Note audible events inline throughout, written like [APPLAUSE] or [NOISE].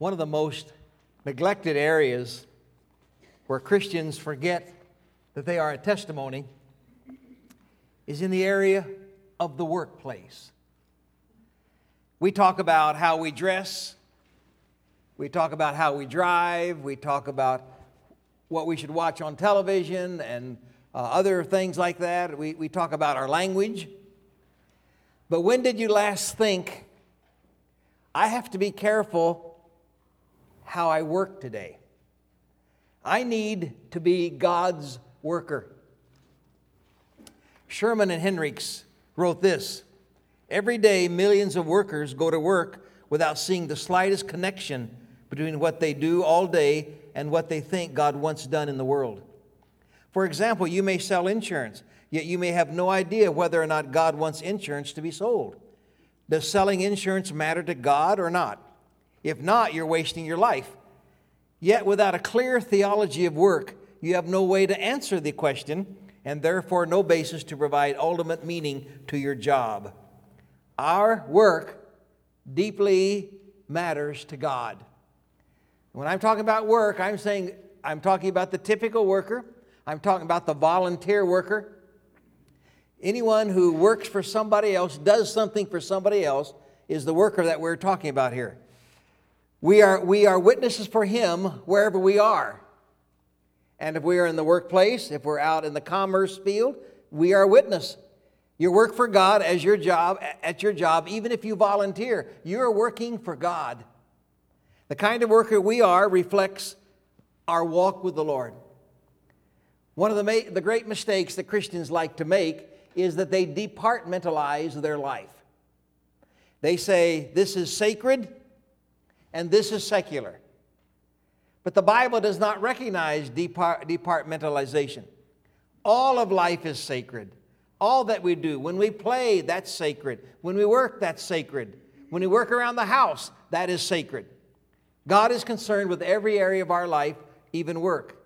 one of the most neglected areas where Christians forget that they are a testimony is in the area of the workplace. We talk about how we dress, we talk about how we drive, we talk about what we should watch on television and uh, other things like that. We, we talk about our language. But when did you last think, I have to be careful how I work today? I need to be God's worker. Sherman and Hendricks wrote this Every day, millions of workers go to work without seeing the slightest connection between what they do all day and what they think God wants done in the world. For example, you may sell insurance, yet you may have no idea whether or not God wants insurance to be sold. Does selling insurance matter to God or not? If not, you're wasting your life. Yet, without a clear theology of work, you have no way to answer the question and therefore no basis to provide ultimate meaning to your job. Our work deeply matters to God. When I'm talking about work, I'm saying I'm talking about the typical worker, I'm talking about the volunteer worker. Anyone who works for somebody else, does something for somebody else, is the worker that we're talking about here. We are, we are witnesses for Him wherever we are. And if we are in the workplace, if we're out in the commerce field, we are a witness. You work for God as your job, at your job, even if you volunteer. You're working for God. The kind of worker we are reflects our walk with the Lord. One of the, ma- the great mistakes that Christians like to make is that they departmentalize their life. They say, this is sacred and this is secular. But the Bible does not recognize depart- departmentalization. All of life is sacred. All that we do, when we play, that's sacred. When we work, that's sacred. When we work around the house, that is sacred. God is concerned with every area of our life, even work.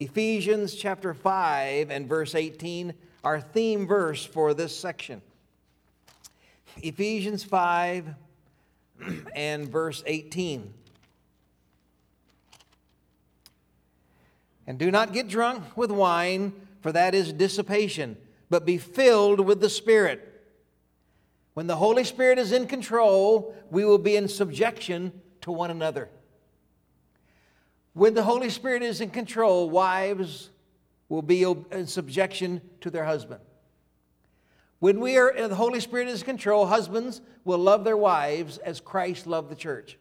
Ephesians chapter 5 and verse 18, our theme verse for this section. Ephesians 5 and verse 18. And do not get drunk with wine, for that is dissipation, but be filled with the Spirit. When the Holy Spirit is in control, we will be in subjection to one another. When the Holy Spirit is in control, wives will be in subjection to their husband. When we are in the Holy Spirit is in control, husbands will love their wives as Christ loved the church.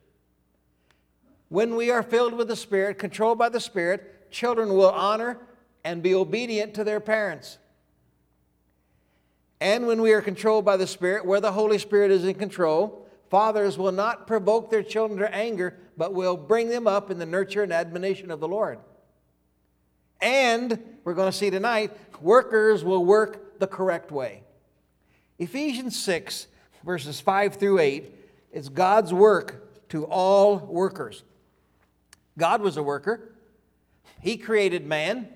When we are filled with the Spirit, controlled by the Spirit, children will honor and be obedient to their parents. And when we are controlled by the Spirit, where the Holy Spirit is in control, fathers will not provoke their children to anger, but will bring them up in the nurture and admonition of the Lord. And we're going to see tonight, workers will work the correct way. Ephesians 6, verses 5 through 8, is God's work to all workers. God was a worker. He created man,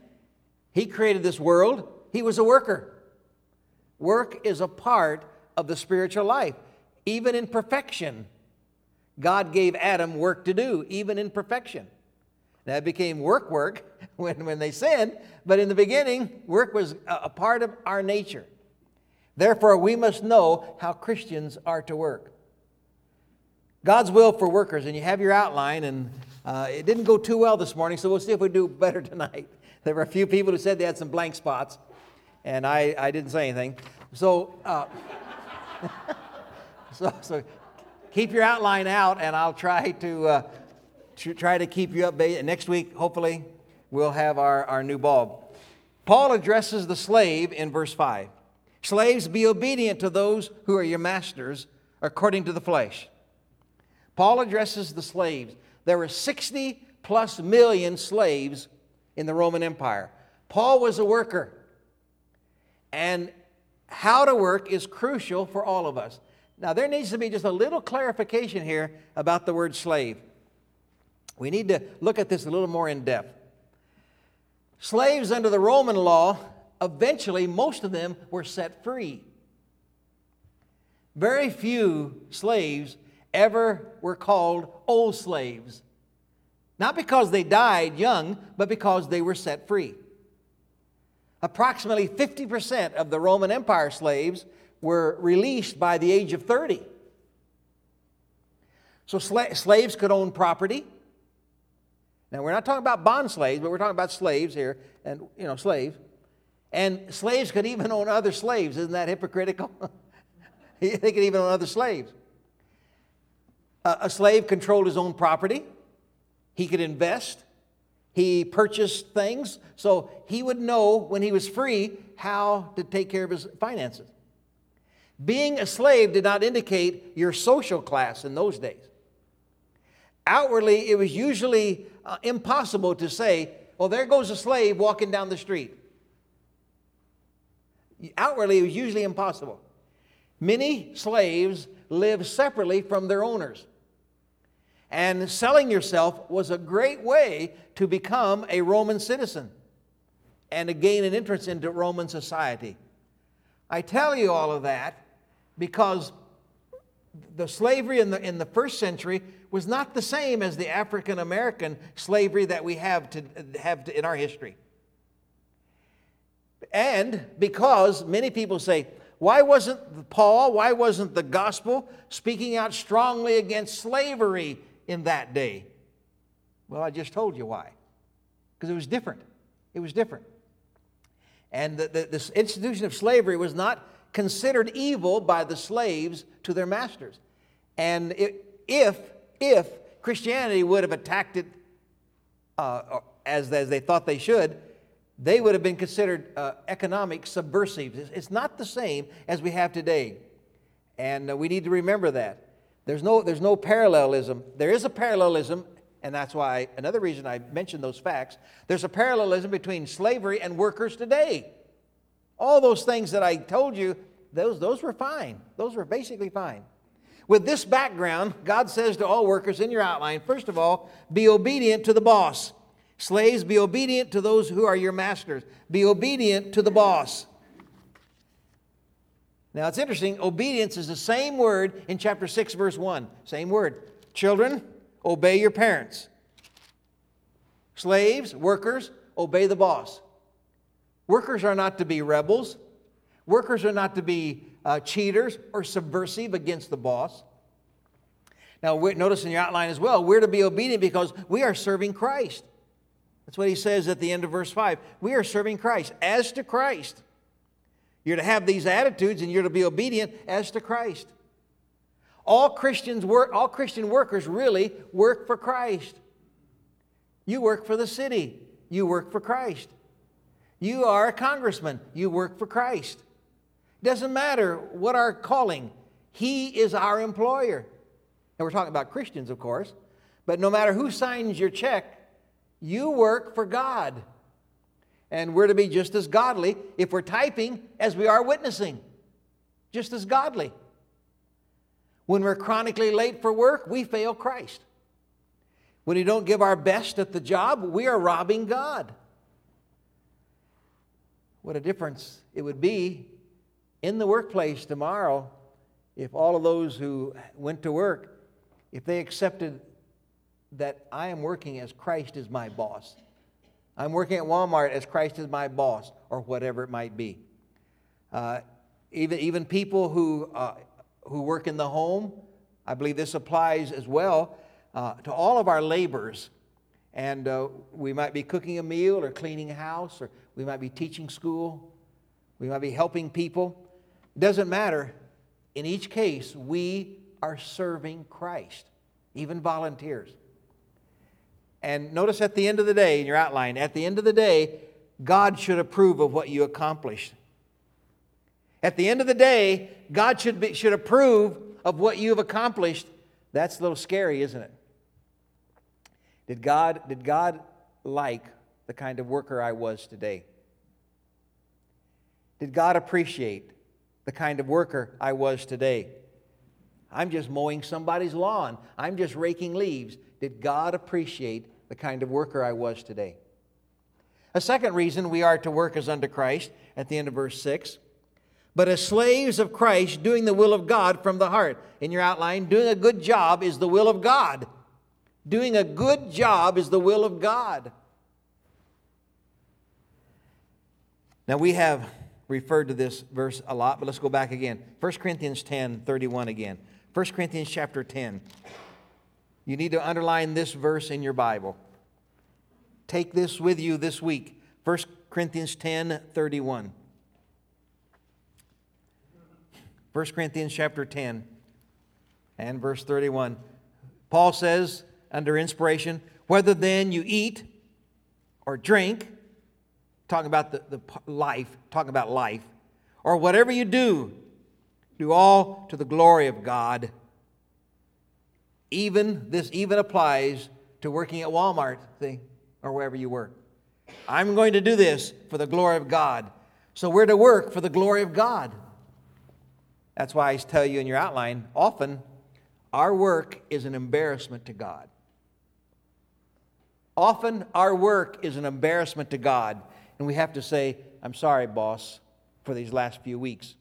He created this world, He was a worker. Work is a part of the spiritual life, even in perfection. God gave Adam work to do, even in perfection. That became work work [LAUGHS] when, when they sinned, but in the beginning, work was a part of our nature. Therefore, we must know how Christians are to work. God's will for workers, and you have your outline, and uh, it didn't go too well this morning, so we'll see if we do better [LAUGHS] tonight. There were a few people who said they had some blank spots, and I, I didn't say anything. So, uh, [LAUGHS] so, so keep your outline out, and I'll try to, uh, to try to keep you updated. Next week, hopefully, we'll have our, our new bulb. Paul addresses the slave in verse 5. Slaves, be obedient to those who are your masters according to the flesh. Paul addresses the slaves. There were 60 plus million slaves in the Roman Empire. Paul was a worker. And how to work is crucial for all of us. Now, there needs to be just a little clarification here about the word slave. We need to look at this a little more in depth. Slaves under the Roman law, eventually, most of them were set free. Very few slaves ever were called old slaves. Not because they died young, but because they were set free. Approximately 50% of the Roman Empire slaves were released by the age of 30. So sla- slaves could own property. Now, we're not talking about bond slaves, but we're talking about slaves here, and, you know, slaves. And slaves could even own other slaves. Isn't that hypocritical? [LAUGHS] they could even own other slaves. a slave controlled his own property. He could invest. He purchased things. So he would know when he was free how to take care of his finances. Being a slave did not indicate your social class in those days. Outwardly, it was usually uh, impossible to say, well, there goes a slave walking down the street. Outwardly, it was usually impossible. Many slaves lived separately from their owners. And selling yourself was a great way to become a Roman citizen and to gain an entrance into Roman society. I tell you all of that because the slavery in the, in the first century was not the same as the African American slavery that we have, to, have to, in our history. And because many people say, why wasn't Paul, why wasn't the gospel speaking out strongly against slavery in that day? Well, I just told you why. Because it was different. It was different. And the, the, this institution of slavery was not considered evil by the slaves to their masters. And it, if, if Christianity would have attacked it uh, as, as they thought they should, they would have been considered uh, economic subversives. It's not the same as we have today. And uh, we need to remember that. There's no, there's no parallelism. There is a parallelism, and that's why another reason I mentioned those facts. There's a parallelism between slavery and workers today. All those things that I told you, those, those were fine. Those were basically fine. With this background, God says to all workers in your outline first of all, be obedient to the boss. Slaves, be obedient to those who are your masters. Be obedient to the boss. Now it's interesting, obedience is the same word in chapter 6, verse 1. Same word. Children, obey your parents. Slaves, workers, obey the boss. Workers are not to be rebels. Workers are not to be uh, cheaters or subversive against the boss. Now, notice in your outline as well, we're to be obedient because we are serving Christ. That's what he says at the end of verse 5. We are serving Christ as to Christ. You're to have these attitudes and you're to be obedient as to Christ. All Christians work, all Christian workers really work for Christ. You work for the city, you work for Christ. You are a congressman, you work for Christ. It doesn't matter what our calling, He is our employer. And we're talking about Christians, of course. But no matter who signs your check, you work for God. And we're to be just as godly if we're typing as we are witnessing. Just as godly. When we're chronically late for work, we fail Christ. When we don't give our best at the job, we are robbing God. What a difference it would be in the workplace tomorrow if all of those who went to work, if they accepted that I am working as Christ is my boss. I'm working at Walmart as Christ is my boss, or whatever it might be. Uh, even, even people who, uh, who work in the home, I believe this applies as well uh, to all of our labors. And uh, we might be cooking a meal or cleaning a house, or we might be teaching school, we might be helping people. It doesn't matter. In each case, we are serving Christ, even volunteers. And notice at the end of the day, in your outline, at the end of the day, God should approve of what you accomplished. At the end of the day, God should, be, should approve of what you've accomplished. That's a little scary, isn't it? Did God, did God like the kind of worker I was today? Did God appreciate the kind of worker I was today? I'm just mowing somebody's lawn. I'm just raking leaves. Did God appreciate the kind of worker I was today. A second reason we are to work as unto Christ at the end of verse 6 but as slaves of Christ, doing the will of God from the heart. In your outline, doing a good job is the will of God. Doing a good job is the will of God. Now, we have referred to this verse a lot, but let's go back again. 1 Corinthians 10 31 again. 1 Corinthians chapter 10. You need to underline this verse in your Bible. Take this with you this week. 1 Corinthians 10 31. 1 Corinthians chapter 10 and verse 31. Paul says, under inspiration, whether then you eat or drink, talking about the, the life, talking about life, or whatever you do, do all to the glory of God. Even this even applies to working at Walmart, see, or wherever you work. I'm going to do this for the glory of God. So we're to work for the glory of God. That's why I tell you in your outline often our work is an embarrassment to God. Often our work is an embarrassment to God, and we have to say, I'm sorry, boss, for these last few weeks.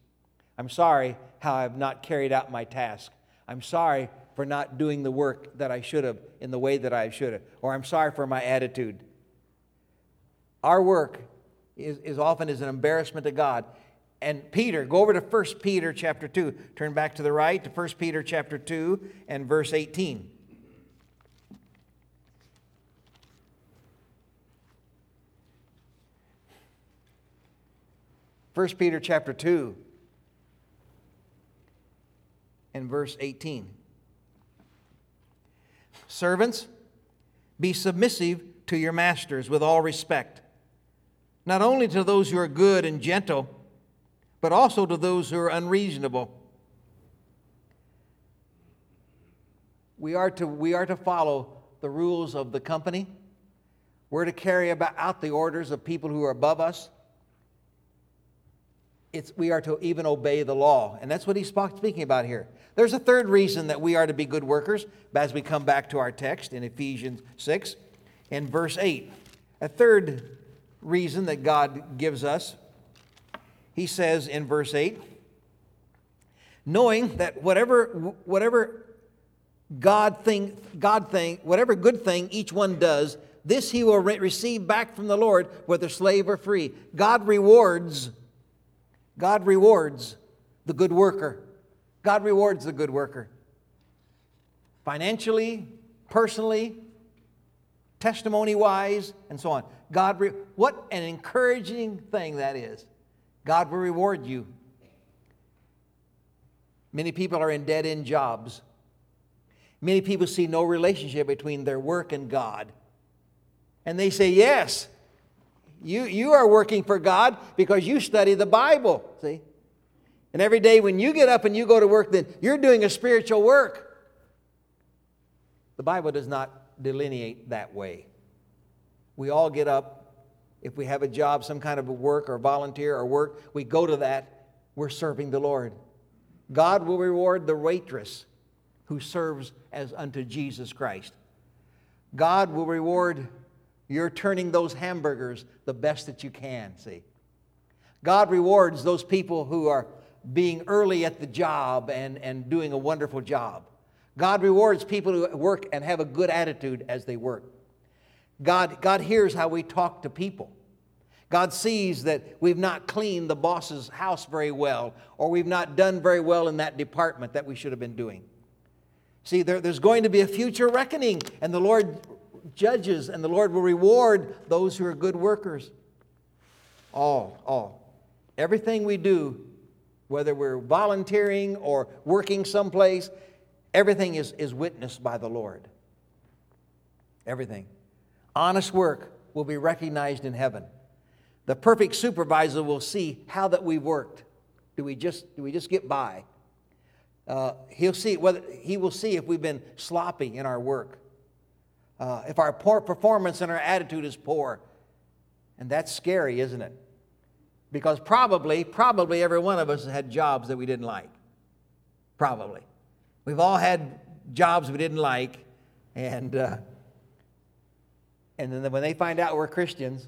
I'm sorry how I've not carried out my task. I'm sorry for not doing the work that I should have in the way that I should have. Or I'm sorry for my attitude. Our work is, is often is an embarrassment to God. And Peter, go over to 1 Peter chapter 2. Turn back to the right to 1 Peter chapter 2 and verse 18. 1 Peter chapter 2 and verse 18. Servants, be submissive to your masters with all respect, not only to those who are good and gentle, but also to those who are unreasonable. We are to, we are to follow the rules of the company. We're to carry about out the orders of people who are above us it's, we are to even obey the law. And that's what he's speaking about here. There's a third reason that we are to be good workers as we come back to our text in Ephesians 6 and verse 8. A third reason that God gives us, he says in verse 8, knowing that whatever, whatever God thing, God thing, whatever good thing each one does, this he will re- receive back from the Lord, whether slave or free. God rewards God rewards the good worker. God rewards the good worker. Financially, personally, testimony wise, and so on. God, re- what an encouraging thing that is. God will reward you. Many people are in dead end jobs. Many people see no relationship between their work and God. And they say, Yes, you, you are working for God because you study the Bible, see? And every day when you get up and you go to work, then you're doing a spiritual work. The Bible does not delineate that way. We all get up. If we have a job, some kind of work or volunteer or work, we go to that. We're serving the Lord. God will reward the waitress who serves as unto Jesus Christ. God will reward you're turning those hamburgers the best that you can, see. God rewards those people who are being early at the job and, and doing a wonderful job. God rewards people who work and have a good attitude as they work. God, God hears how we talk to people. God sees that we've not cleaned the boss's house very well, or we've not done very well in that department that we should have been doing. See, there, there's going to be a future reckoning, and the Lord judges, and the Lord will reward those who are good workers. All, all. Everything we do, whether we're volunteering or working someplace, everything is, is witnessed by the Lord. Everything. Honest work will be recognized in heaven. The perfect supervisor will see how that we've worked. Do we just, do we just get by? Uh, he'll see whether he will see if we've been sloppy in our work uh, if our poor performance and our attitude is poor. And that's scary, isn't it? Because probably, probably every one of us had jobs that we didn't like. Probably. We've all had jobs we didn't like, and, uh, and then when they find out we're Christians,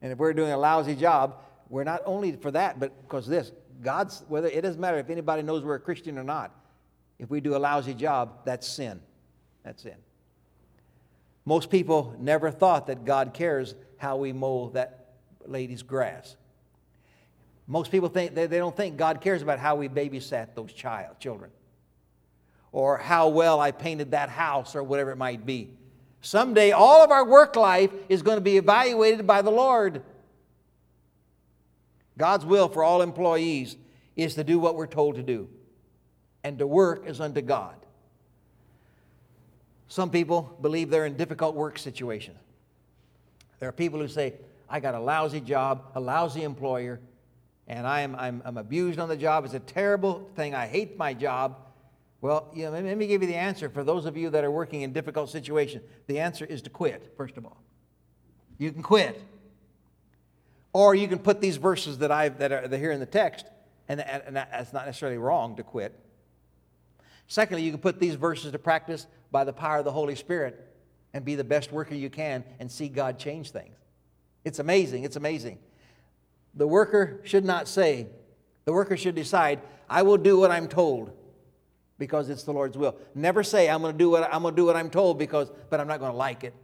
and if we're doing a lousy job, we're not only for that, but because this, God's, whether it doesn't matter if anybody knows we're a Christian or not, if we do a lousy job, that's sin. That's sin. Most people never thought that God cares how we mow that lady's grass. Most people think they, they don't think God cares about how we babysat those child children or how well I painted that house or whatever it might be. Someday all of our work life is going to be evaluated by the Lord. God's will for all employees is to do what we're told to do and to work as unto God. Some people believe they're in difficult work situations. There are people who say, I got a lousy job, a lousy employer, and I am, I'm, I'm abused on the job. It's a terrible thing. I hate my job. Well, you know, let me give you the answer for those of you that are working in difficult situations. The answer is to quit, first of all. You can quit. Or you can put these verses that, I've, that are here in the text, and, and that's not necessarily wrong to quit. Secondly, you can put these verses to practice by the power of the Holy Spirit and be the best worker you can and see God change things. It's amazing. It's amazing. The worker should not say, the worker should decide, I will do what I'm told because it's the Lord's will. Never say, I'm going to do what I'm going to do what I'm told because, but I'm not going to like it.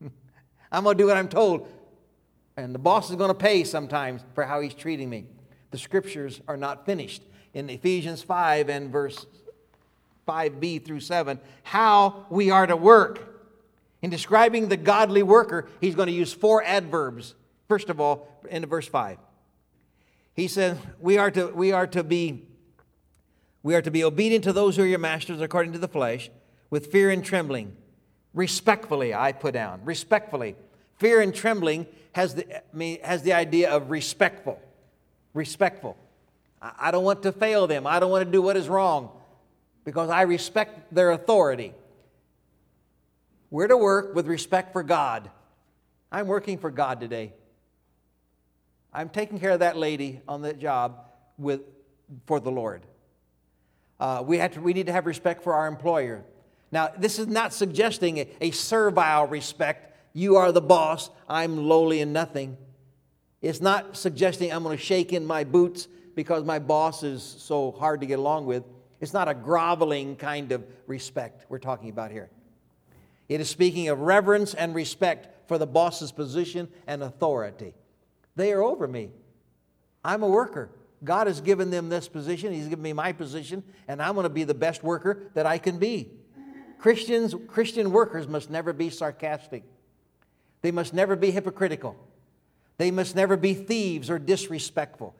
[LAUGHS] I'm going to do what I'm told. And the boss is going to pay sometimes for how he's treating me. The scriptures are not finished. In Ephesians 5 and verse 5b through 7, how we are to work. In describing the godly worker, he's going to use four adverbs. First of all, in verse 5. He says, we are to, we are to be we are to be obedient to those who are your masters according to the flesh, with fear and trembling. Respectfully, I put down. Respectfully. Fear and trembling has the, has the idea of respectful. Respectful. I don't want to fail them. I don't want to do what is wrong because I respect their authority. We're to work with respect for God. I'm working for God today. I'm taking care of that lady on the job with, for the Lord. Uh, we, have to, we need to have respect for our employer. Now, this is not suggesting a, a servile respect. You are the boss, I'm lowly and nothing. It's not suggesting I'm going to shake in my boots because my boss is so hard to get along with. It's not a groveling kind of respect we're talking about here. It is speaking of reverence and respect for the boss's position and authority. They are over me. I'm a worker. God has given them this position, He's given me my position, and I'm going to be the best worker that I can be. Christians, Christian workers must never be sarcastic. They must never be hypocritical. They must never be thieves or disrespectful.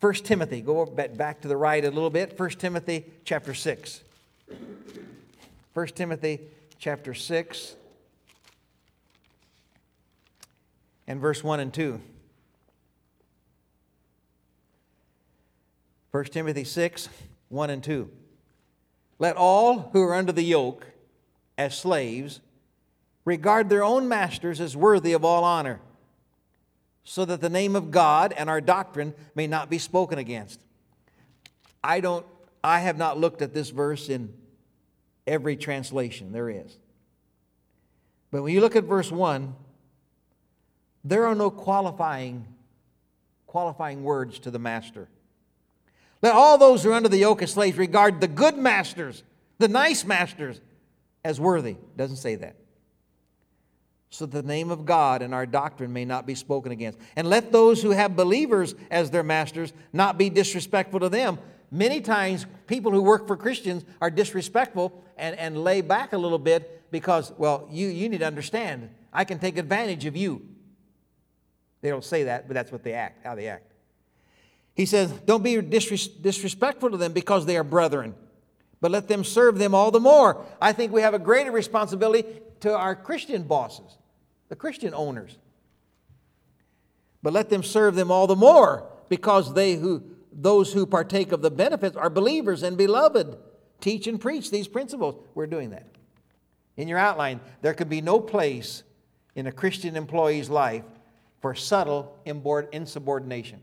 1 Timothy, go back to the right a little bit. 1 Timothy chapter 6. 1 Timothy chapter 6 and verse 1 and 2. 1 Timothy 6, 1 and 2. Let all who are under the yoke as slaves regard their own masters as worthy of all honor so that the name of God and our doctrine may not be spoken against. I don't I have not looked at this verse in every translation there is. But when you look at verse 1, there are no qualifying qualifying words to the master. Let all those who are under the yoke of slaves regard the good masters, the nice masters, as worthy. Doesn't say that so that the name of God and our doctrine may not be spoken against. And let those who have believers as their masters not be disrespectful to them. Many times, people who work for Christians are disrespectful and, and lay back a little bit because, well, you, you need to understand, I can take advantage of you. They don't say that, but that's what they act, how they act. He says, Don't be disres- disrespectful to them because they are brethren, but let them serve them all the more. I think we have a greater responsibility to our Christian bosses, the Christian owners. But let them serve them all the more because they who those who partake of the benefits are believers and beloved. Teach and preach these principles. We're doing that. In your outline, there could be no place in a Christian employee's life for subtle insubordination.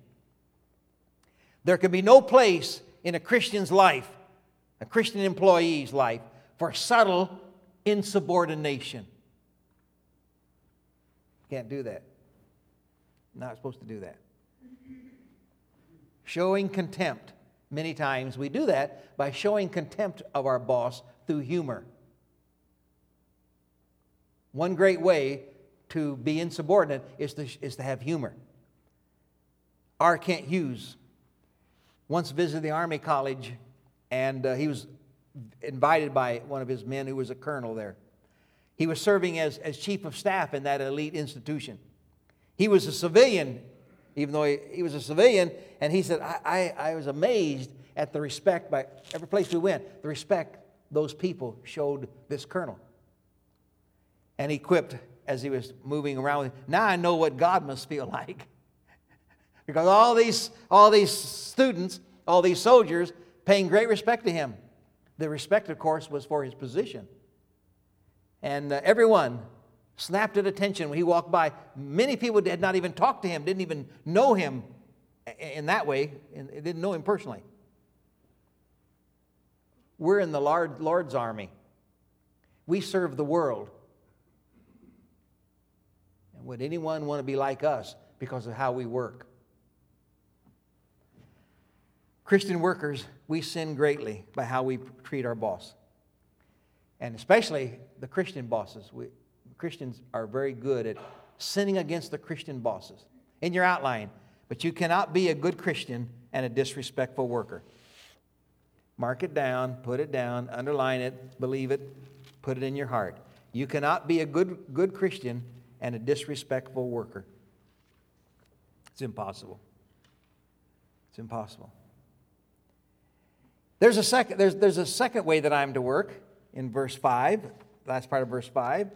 There could be no place in a Christian's life, a Christian employee's life, for subtle insubordination. Can't do that. Not supposed to do that. Showing contempt. Many times we do that by showing contempt of our boss through humor. One great way to be insubordinate is to, is to have humor. R. Kent Hughes once visited the Army College, and uh, he was invited by one of his men who was a colonel there. He was serving as, as chief of staff in that elite institution. He was a civilian, even though he, he was a civilian, and he said, I, I, I was amazed at the respect by every place we went, the respect those people showed this colonel. And he quipped as he was moving around, now I know what God must feel [LAUGHS] like. because all these, all these students, all these soldiers, paying great respect to him. The respect, of course, was for his position. And uh, everyone snapped at attention when he walked by. Many people had not even talked to him, didn't even know him in that way, and didn't know him personally. We're in the Lord's army. We serve the world. And would anyone want to be like us because of how we work? Christian workers, we sin greatly by how we treat our boss. And especially the Christian bosses. We, Christians are very good at sinning against the Christian bosses. In your outline, but you cannot be a good Christian and a disrespectful worker. Mark it down, put it down, underline it, believe it, put it in your heart. You cannot be a good, good Christian and a disrespectful worker. It's impossible. It's impossible. There's a second, there's, there's a second way that I'm to work in verse 5, last part of verse 5.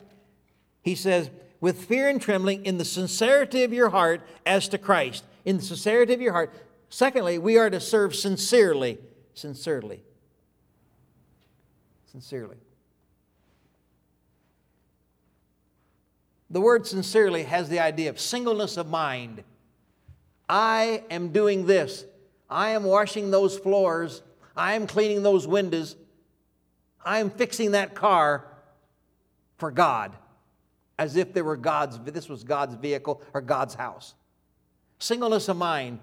He says, with fear and trembling in the sincerity of your heart as to Christ. In the sincerity of your heart. Secondly, we are to serve sincerely sincerely. Sincerely. The word sincerely has the idea of singleness of mind. I am doing this. I am washing those floors. I am cleaning those windows. I am fixing that car for God, as if they were God's, this was God's vehicle or God's house. Singleness of mind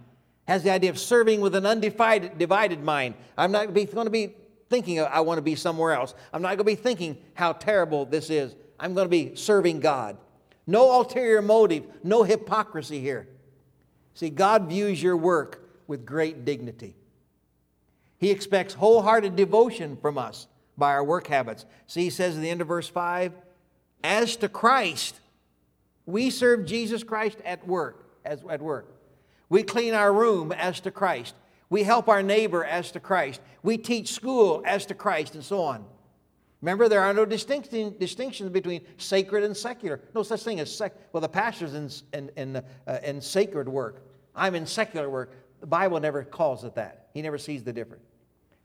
has the idea of serving with an undivided divided mind. I'm not going to be thinking I want to be somewhere else. I'm not going to be thinking how terrible this is. I'm going to be serving God. No ulterior motive, no hypocrisy here. See, God views your work with great dignity. He expects wholehearted devotion from us by our work habits. See, he says at the end of verse 5 As to Christ, we serve Jesus Christ at work, as at work. We clean our room as to Christ. We help our neighbor as to Christ. We teach school as to Christ, and so on. Remember, there are no distinction, distinctions between sacred and secular. No such thing as sec. Well, the pastor's in, in, in, uh, in sacred work. I'm in secular work. The Bible never calls it that. He never sees the difference.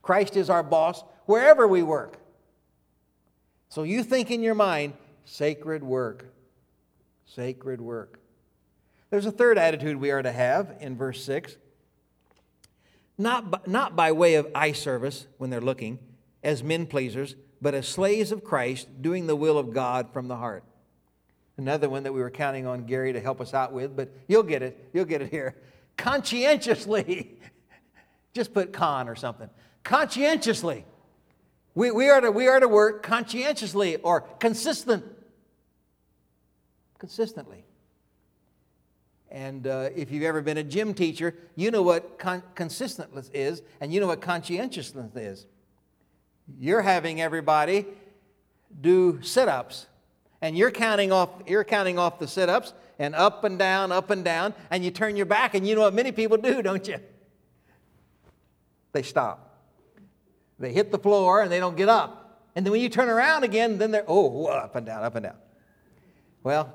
Christ is our boss wherever we work. So you think in your mind, sacred work. Sacred work. There's a third attitude we are to have in verse 6. Not by, not by way of eye service when they're looking, as men pleasers, but as slaves of Christ, doing the will of God from the heart. Another one that we were counting on Gary to help us out with, but you'll get it. You'll get it here. [LAUGHS] Conscientiously. [LAUGHS] Just put con or something. Conscientiously. We, we, are to, we are to work conscientiously or consistent. Consistently. And uh, if you've ever been a gym teacher, you know what con- consistentness is, and you know what conscientiousness is. You're having everybody do sit-ups, and you're counting off, you're counting off the sit-ups, and up and down, up and down, and you turn your back, and you know what many people do, don't you? They stop. They hit the floor, and they don't get up. And then when you turn around again, then they're, oh, up and down, up and down. Well,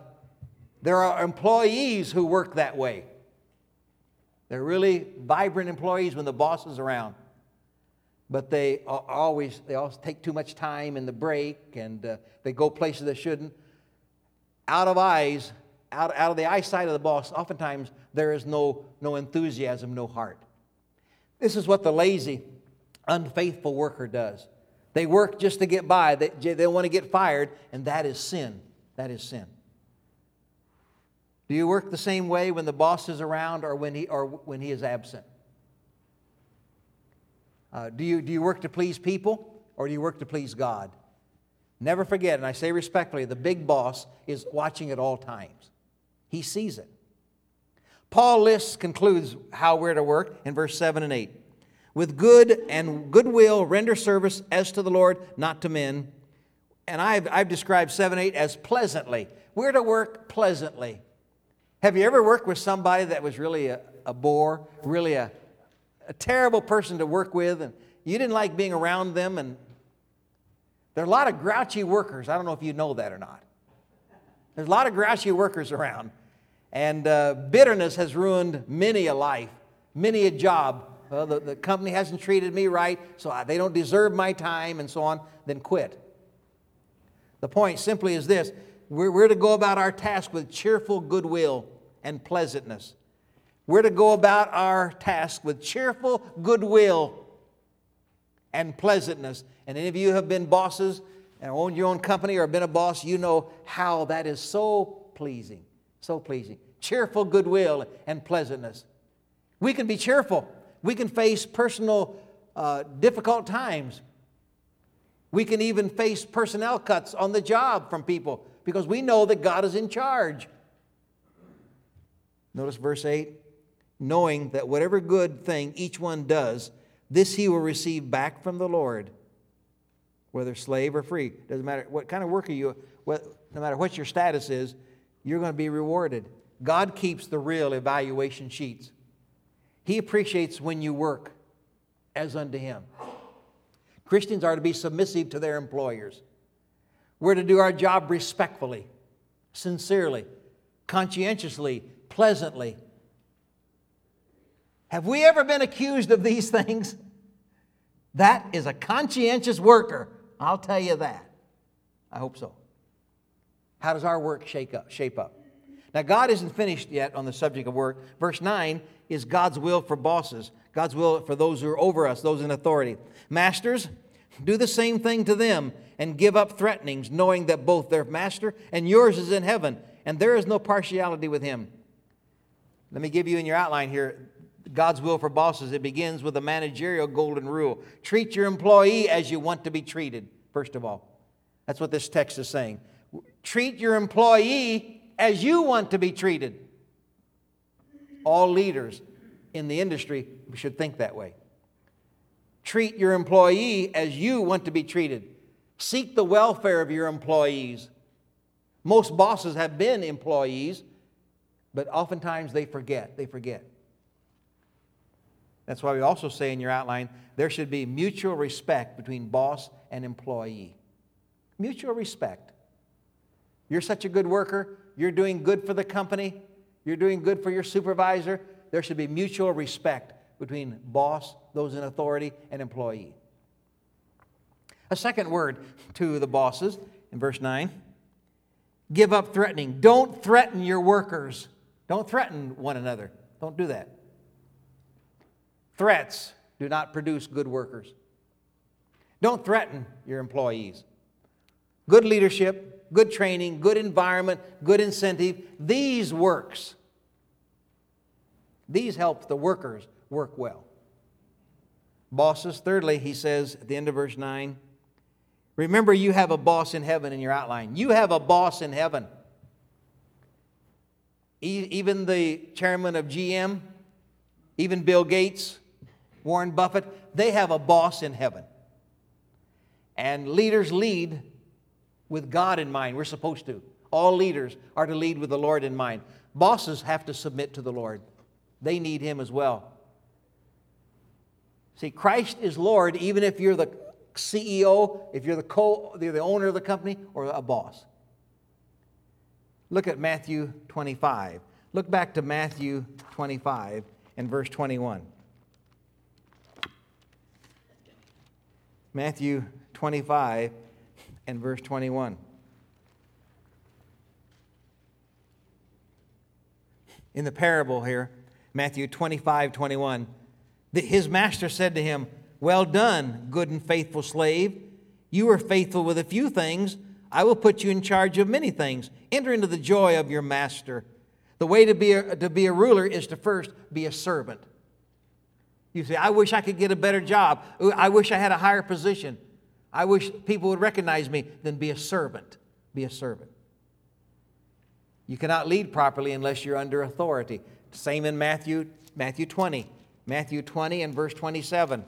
there are employees who work that way. They're really vibrant employees when the boss is around. But they always they always take too much time in the break and uh, they go places they shouldn't. Out of eyes, out, out of the eyesight of the boss, oftentimes there is no, no enthusiasm, no heart. This is what the lazy, unfaithful worker does. They work just to get by. They, they want to get fired, and that is sin. That is sin. Do you work the same way when the boss is around or when he, or when he is absent? Uh, do, you, do you work to please people or do you work to please God? Never forget, and I say respectfully, the big boss is watching at all times. He sees it. Paul lists, concludes how we're to work in verse 7 and 8. With good and goodwill, render service as to the Lord, not to men. And I've, I've described 7 8 as pleasantly. We're to work pleasantly. Have you ever worked with somebody that was really a, a bore, really a, a terrible person to work with, and you didn't like being around them? And there are a lot of grouchy workers. I don't know if you know that or not. There's a lot of grouchy workers around. And uh, bitterness has ruined many a life, many a job. Uh, the, the company hasn't treated me right, so I, they don't deserve my time, and so on. Then quit. The point simply is this we're, we're to go about our task with cheerful goodwill and pleasantness. We're to go about our task with cheerful goodwill and pleasantness. And any of you have been bosses and owned your own company or been a boss, you know how that is so pleasing. So pleasing. Cheerful goodwill and pleasantness. We can be cheerful. We can face personal uh, difficult times. We can even face personnel cuts on the job from people because we know that God is in charge. Notice verse 8 knowing that whatever good thing each one does, this he will receive back from the Lord, whether slave or free. Doesn't matter what kind of work are you, no matter what your status is, you're going to be rewarded. God keeps the real evaluation sheets. He appreciates when you work as unto Him. Christians are to be submissive to their employers. We're to do our job respectfully, sincerely, conscientiously, pleasantly. Have we ever been accused of these [LAUGHS] things? That is a conscientious worker. I'll tell you that. I hope so. How does our work shake up, shape up? Now, God isn't finished yet on the subject of work. Verse 9 is God's will for bosses, God's will for those who are over us, those in authority. Masters, do the same thing to them and give up threatenings, knowing that both their master and yours is in heaven, and there is no partiality with him. Let me give you in your outline here God's will for bosses. It begins with a managerial golden rule treat your employee as you want to be treated, first of all. That's what this text is saying. Treat your employee as you want to be treated. All leaders in the industry should think that way. Treat your employee as you want to be treated. Seek the welfare of your employees. Most bosses have been employees, but oftentimes they forget. They forget. That's why we also say in your outline there should be mutual respect between boss and employee. Mutual respect. You're such a good worker, you're doing good for the company, you're doing good for your supervisor. There should be mutual respect between boss, those in authority, and employee. A second word to the bosses in verse 9 give up threatening. Don't threaten your workers. Don't threaten one another. Don't do that. Threats do not produce good workers. Don't threaten your employees. Good leadership, good training, good environment, good incentive, these works. These help the workers work well. Bosses, thirdly, he says at the end of verse 9, remember you have a boss in heaven in your outline. You have a boss in heaven. Even the chairman of GM, even Bill Gates, Warren Buffett, they have a boss in heaven. And leaders lead with God in mind. We're supposed to. All leaders are to lead with the Lord in mind. Bosses have to submit to the Lord, they need Him as well. See, Christ is Lord even if you're the CEO, if you're the, co, you're the owner of the company, or a boss. Look at Matthew 25. Look back to Matthew 25 and verse 21. Matthew 25 and verse 21. In the parable here, Matthew 25, 21, his master said to him, Well done, good and faithful slave. You were faithful with a few things. I will put you in charge of many things. Enter into the joy of your master. The way to be a, to be a ruler is to first be a servant. You say, I wish I could get a better job. I wish I had a higher position. I wish people would recognize me. Then be a servant. Be a servant. You cannot lead properly unless you're under authority. Same in Matthew, Matthew 20. Matthew 20 and verse 27.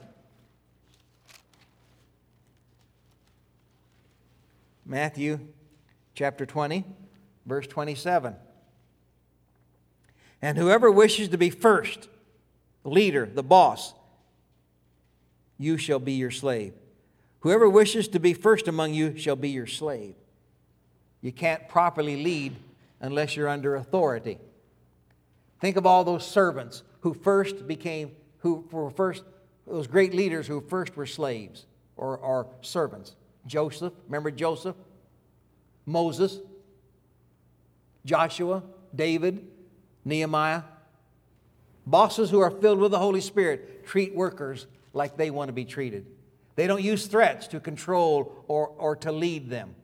Matthew chapter 20, verse 27. And whoever wishes to be first, leader, the boss, you shall be your slave. Whoever wishes to be first among you shall be your slave. You can't properly lead unless you're under authority. Think of all those servants who first became, who were first, those great leaders who first were slaves or, or servants. Joseph, remember Joseph? Moses, Joshua, David, Nehemiah. Bosses who are filled with the Holy Spirit treat workers like they want to be treated. They don't use threats to control or, or to lead them.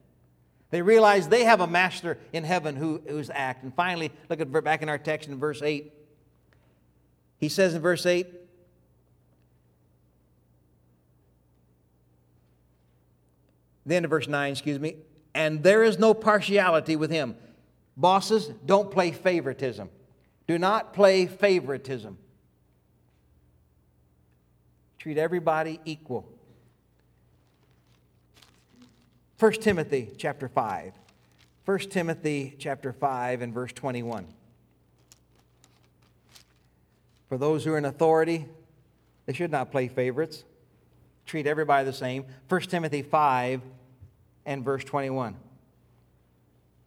They realize they have a master in heaven who, who's act. And finally, look at back in our text in verse 8. He says in verse 8, the end of verse 9, excuse me, and there is no partiality with him. Bosses, don't play favoritism. Do not play favoritism. Treat everybody equal. 1 Timothy chapter 5. 1 Timothy chapter 5 and verse 21. For those who are in authority, they should not play favorites. Treat everybody the same. 1 Timothy 5 and verse 21.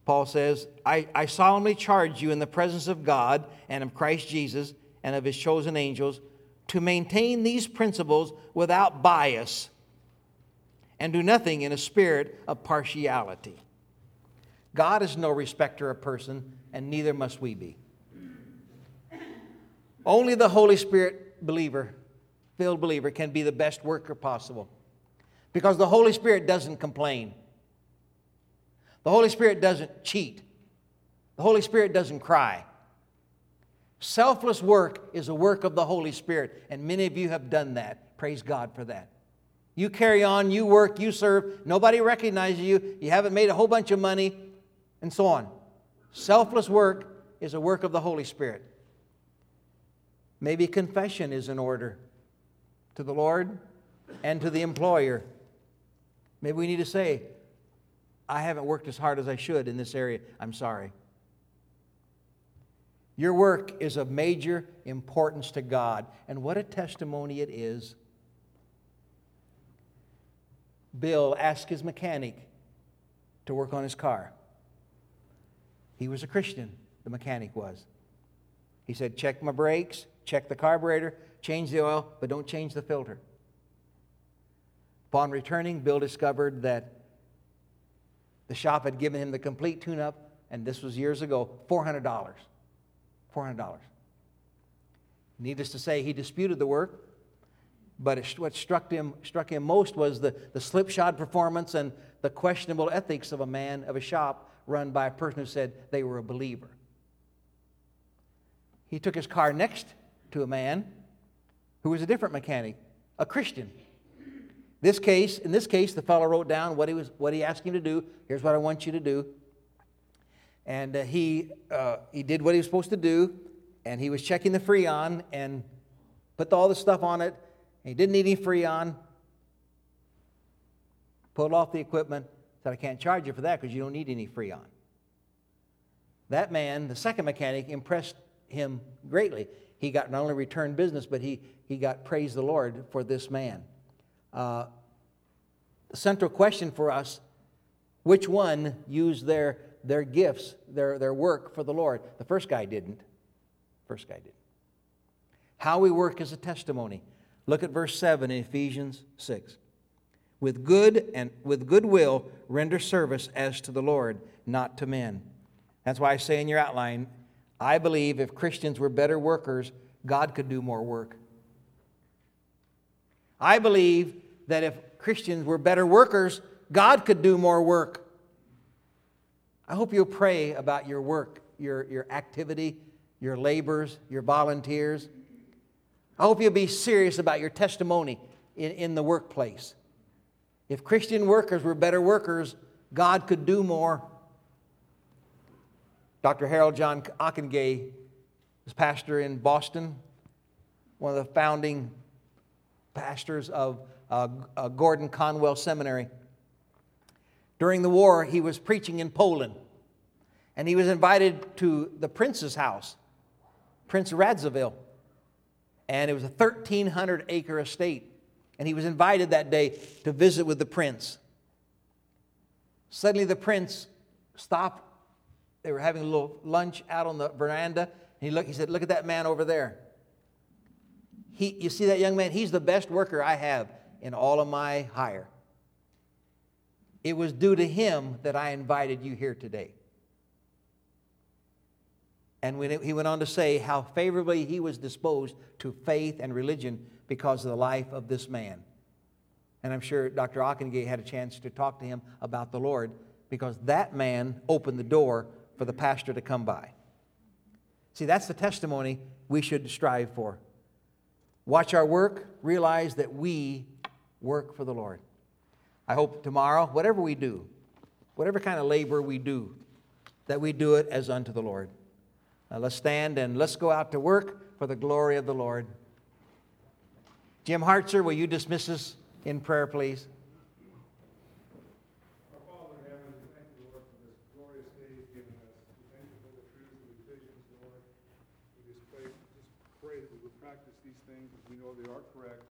Paul says, I, I solemnly charge you in the presence of God and of Christ Jesus and of his chosen angels to maintain these principles without bias and do nothing in a spirit of partiality. God is no respecter of person, and neither must we be. Only the Holy Spirit believer, filled believer, can be the best worker possible because the Holy Spirit doesn't complain. The Holy Spirit doesn't cheat. The Holy Spirit doesn't cry. Selfless work is a work of the Holy Spirit, and many of you have done that. Praise God for that. You carry on, you work, you serve, nobody recognizes you, you haven't made a whole bunch of money, and so on. Selfless work is a work of the Holy Spirit. Maybe confession is in order to the Lord and to the employer. Maybe we need to say, I haven't worked as hard as I should in this area. I'm sorry. Your work is of major importance to God. And what a testimony it is. Bill asked his mechanic to work on his car. He was a Christian, the mechanic was. He said, Check my brakes, check the carburetor, change the oil, but don't change the filter. Upon returning, Bill discovered that the shop had given him the complete tune up, and this was years ago $400. $400. Needless to say, he disputed the work, but it, what struck him, struck him most was the, the slipshod performance and the questionable ethics of a man, of a shop run by a person who said they were a believer. He took his car next to a man who was a different mechanic, a Christian. This case, in this case, the fellow wrote down what he, was, what he asked him to do. Here's what I want you to do. And uh, he, uh, he did what he was supposed to do, and he was checking the Freon and put all the stuff on it. He didn't need any Freon. Pulled off the equipment, said, I can't charge you for that because you don't need any Freon. That man, the second mechanic, impressed him greatly. He got not only returned business, but he, he got praise the Lord for this man uh, central question for us which one used their, their gifts, their, their work for the Lord? The first guy didn't. First guy didn't. How we work is a testimony. Look at verse 7 in Ephesians 6. With good and with good will render service as to the Lord, not to men. That's why I say in your outline, I believe if Christians were better workers, God could do more work. I believe that if Christians were better workers, God could do more work. I hope you'll pray about your work, your, your activity, your labors, your volunteers. I hope you'll be serious about your testimony in, in the workplace. If Christian workers were better workers, God could do more. Dr. Harold John Ockenga was pastor in Boston, one of the founding pastors of uh, uh, Gordon Conwell Seminary. During the war, he was preaching in Poland, and he was invited to the prince's house, Prince Radziwill, and it was a 1,300 acre estate. And he was invited that day to visit with the prince. Suddenly, the prince stopped. They were having a little lunch out on the veranda. And he, looked, he said, Look at that man over there. He, you see that young man? He's the best worker I have in all of my hire. It was due to him that I invited you here today. And when it, he went on to say how favorably he was disposed to faith and religion because of the life of this man. And I'm sure Dr. Ockenga had a chance to talk to him about the Lord because that man opened the door for the pastor to come by. See, that's the testimony we should strive for. Watch our work, realize that we work for the Lord. I hope tomorrow, whatever we do, whatever kind of labor we do, that we do it as unto the Lord. Now let's stand and let's go out to work for the glory of the Lord. Jim Hartzer, will you dismiss us in prayer, please?